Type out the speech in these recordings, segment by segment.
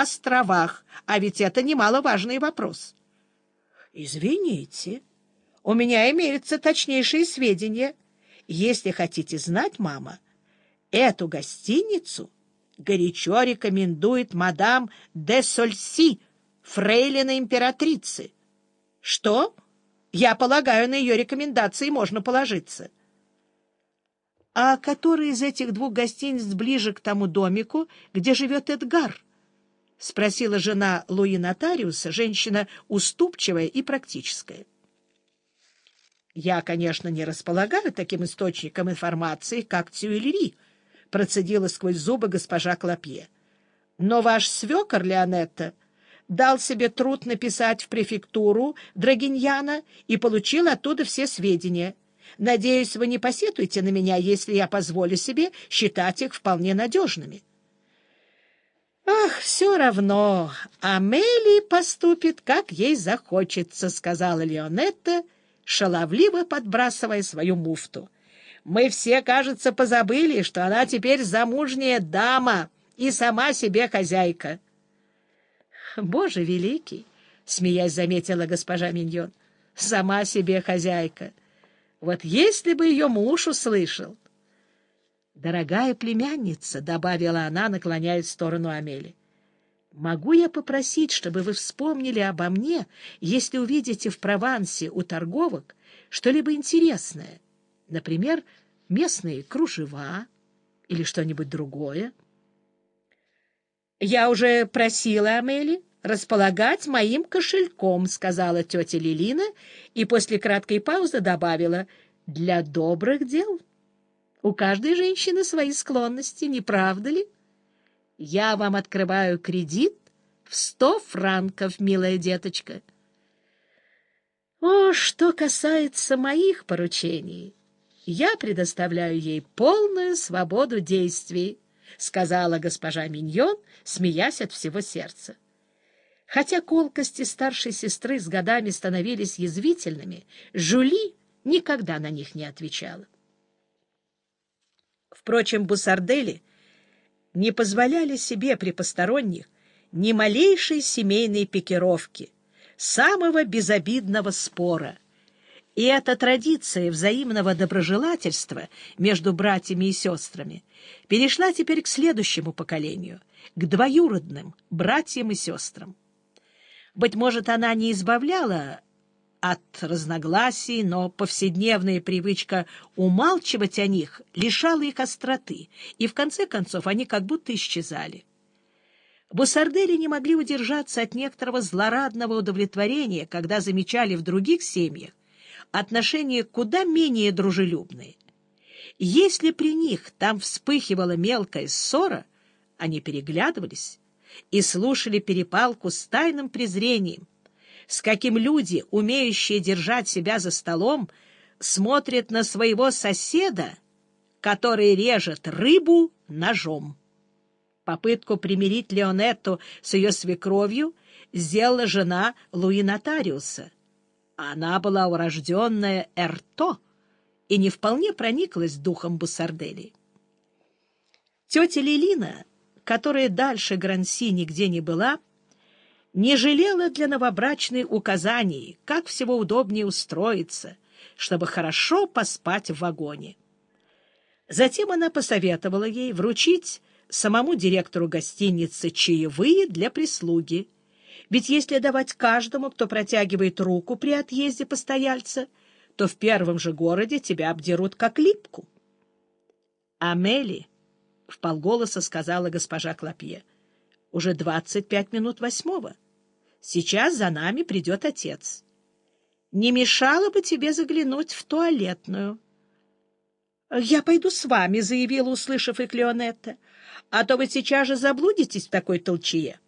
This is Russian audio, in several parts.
островах, а ведь это немаловажный вопрос. — Извините, у меня имеются точнейшие сведения. Если хотите знать, мама, эту гостиницу горячо рекомендует мадам де Сольси, фрейлина императрицы. Что? Я полагаю, на ее рекомендации можно положиться. — А который из этих двух гостиниц ближе к тому домику, где живет Эдгар? — спросила жена Луи Нотариуса, женщина уступчивая и практическая. — Я, конечно, не располагаю таким источником информации, как Тюильри, — процедила сквозь зубы госпожа Клопье. — Но ваш свекор, Леонетта, дал себе труд написать в префектуру Драгиньяна и получил оттуда все сведения. Надеюсь, вы не посетуете на меня, если я позволю себе считать их вполне надежными. «Ах, все равно, Амелия поступит, как ей захочется», — сказала Леонетта, шаловливо подбрасывая свою муфту. «Мы все, кажется, позабыли, что она теперь замужняя дама и сама себе хозяйка». Боже великий! — смеясь заметила госпожа Миньон. — Сама себе хозяйка. Вот если бы ее муж услышал... «Дорогая племянница», — добавила она, наклоняясь в сторону Амели, — «могу я попросить, чтобы вы вспомнили обо мне, если увидите в Провансе у торговок что-либо интересное, например, местные кружева или что-нибудь другое?» «Я уже просила Амели располагать моим кошельком», — сказала тетя Лилина и после краткой паузы добавила «для добрых дел». У каждой женщины свои склонности, не правда ли? Я вам открываю кредит в сто франков, милая деточка. О, что касается моих поручений, я предоставляю ей полную свободу действий, — сказала госпожа Миньон, смеясь от всего сердца. Хотя колкости старшей сестры с годами становились язвительными, Жули никогда на них не отвечала. Впрочем, бусардели не позволяли себе при посторонних ни малейшей семейной пикировки, самого безобидного спора. И эта традиция взаимного доброжелательства между братьями и сестрами перешла теперь к следующему поколению, к двоюродным братьям и сестрам. Быть может, она не избавляла от разногласий, но повседневная привычка умалчивать о них лишала их остроты, и в конце концов они как будто исчезали. Бусардели не могли удержаться от некоторого злорадного удовлетворения, когда замечали в других семьях отношения куда менее дружелюбные. Если при них там вспыхивала мелкая ссора, они переглядывались, и слушали перепалку с тайным презрением, с каким люди, умеющие держать себя за столом, смотрят на своего соседа, который режет рыбу ножом. Попытку примирить Леонетту с ее свекровью сделала жена Луи Нотариуса. Она была урожденная Эрто и не вполне прониклась духом Буссардели. Тетя Лилина которая дальше Гранси нигде не была, не жалела для новобрачной указаний, как всего удобнее устроиться, чтобы хорошо поспать в вагоне. Затем она посоветовала ей вручить самому директору гостиницы чаевые для прислуги, ведь если давать каждому, кто протягивает руку при отъезде постояльца, то в первом же городе тебя обдерут как липку. Амели — вполголоса сказала госпожа Клопье. — Уже двадцать пять минут восьмого. Сейчас за нами придет отец. Не мешало бы тебе заглянуть в туалетную. — Я пойду с вами, — заявила, услышав их Леонетта, — а то вы сейчас же заблудитесь в такой толчье.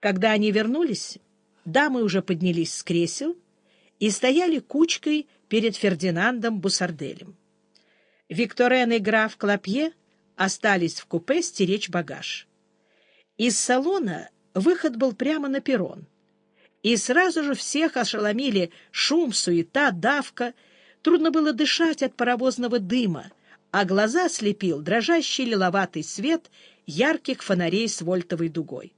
Когда они вернулись, дамы уже поднялись с кресел и стояли кучкой перед Фердинандом Бусарделем. Викторен и граф Клопье остались в купе стеречь багаж. Из салона выход был прямо на перрон. И сразу же всех ошеломили шум, суета, давка. Трудно было дышать от паровозного дыма, а глаза слепил дрожащий лиловатый свет ярких фонарей с вольтовой дугой.